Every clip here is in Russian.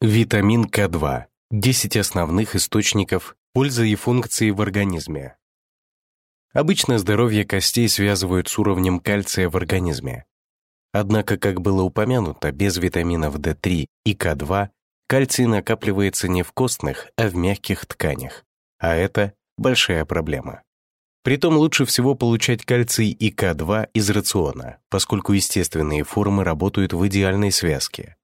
Витамин К2. 10 основных источников пользы и функции в организме. Обычно здоровье костей связывают с уровнем кальция в организме. Однако, как было упомянуто, без витаминов D3 и К2 кальций накапливается не в костных, а в мягких тканях. А это большая проблема. Притом лучше всего получать кальций и К2 из рациона, поскольку естественные формы работают в идеальной связке.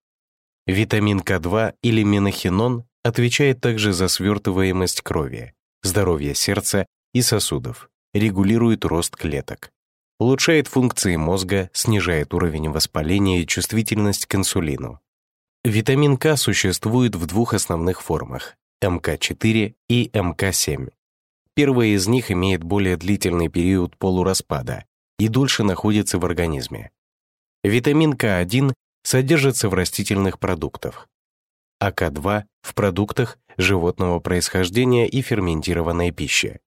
Витамин К2 или менохинон отвечает также за свертываемость крови, здоровье сердца и сосудов, регулирует рост клеток, улучшает функции мозга, снижает уровень воспаления и чувствительность к инсулину. Витамин К существует в двух основных формах – МК4 и МК7. Первая из них имеет более длительный период полураспада и дольше находится в организме. Витамин К1 содержится в растительных продуктах, а К2 — в продуктах животного происхождения и ферментированной пищи.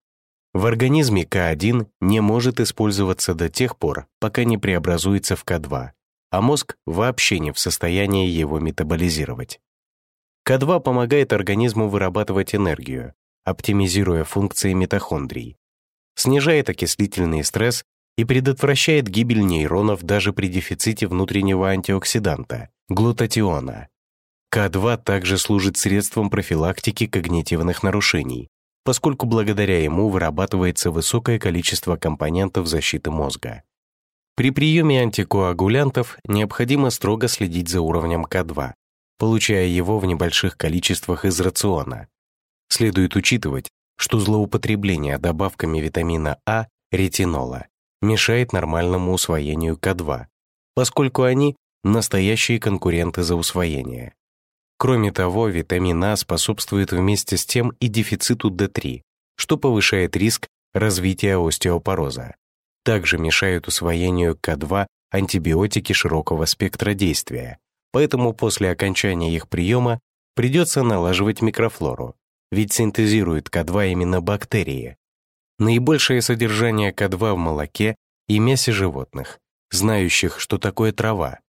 В организме К1 не может использоваться до тех пор, пока не преобразуется в К2, а мозг вообще не в состоянии его метаболизировать. К2 помогает организму вырабатывать энергию, оптимизируя функции митохондрий, снижает окислительный стресс и предотвращает гибель нейронов даже при дефиците внутреннего антиоксиданта – глутатиона. К2 также служит средством профилактики когнитивных нарушений, поскольку благодаря ему вырабатывается высокое количество компонентов защиты мозга. При приеме антикоагулянтов необходимо строго следить за уровнем К2, получая его в небольших количествах из рациона. Следует учитывать, что злоупотребление добавками витамина А, ретинола, мешает нормальному усвоению К2, поскольку они — настоящие конкуренты за усвоение. Кроме того, витамин А способствует вместе с тем и дефициту D3, что повышает риск развития остеопороза. Также мешают усвоению К2 антибиотики широкого спектра действия, поэтому после окончания их приема придется налаживать микрофлору, ведь синтезируют К2 именно бактерии, Наибольшее содержание К2 в молоке и мясе животных, знающих, что такое трава.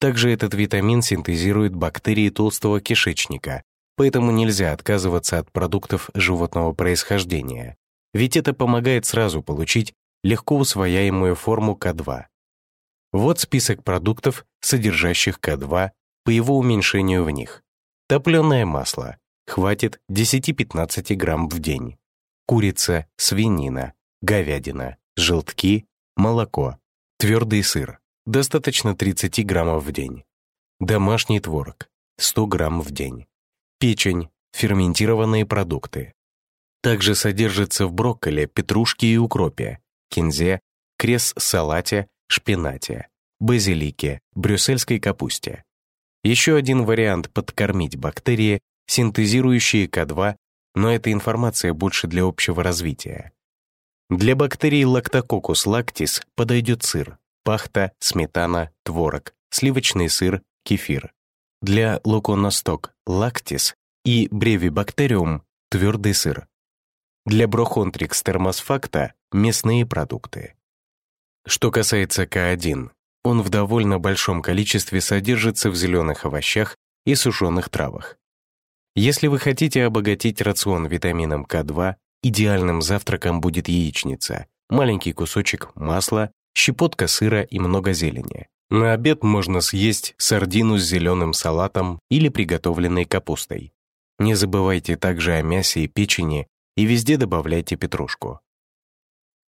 Также этот витамин синтезируют бактерии толстого кишечника, поэтому нельзя отказываться от продуктов животного происхождения, ведь это помогает сразу получить легко усвояемую форму К2. Вот список продуктов, содержащих К2 по его уменьшению в них. Топленое масло. Хватит 10-15 грамм в день курица, свинина, говядина, желтки, молоко, твердый сыр, достаточно 30 граммов в день, домашний творог, 100 грамм в день, печень, ферментированные продукты. Также содержится в брокколи, петрушке и укропе, кинзе, крес-салате, шпинате, базилике, брюссельской капусте. Еще один вариант подкормить бактерии, синтезирующие К2 но эта информация больше для общего развития. Для бактерий Lactococcus lactis подойдет сыр, пахта, сметана, творог, сливочный сыр, кефир. Для Leuconostoc lactis и Brevibacterium твердый сыр. Для Brochontrix thermosfacta мясные продукты. Что касается К1, он в довольно большом количестве содержится в зеленых овощах и сушеных травах. Если вы хотите обогатить рацион витамином К2, идеальным завтраком будет яичница, маленький кусочек масла, щепотка сыра и много зелени. На обед можно съесть сардину с зеленым салатом или приготовленной капустой. Не забывайте также о мясе и печени и везде добавляйте петрушку.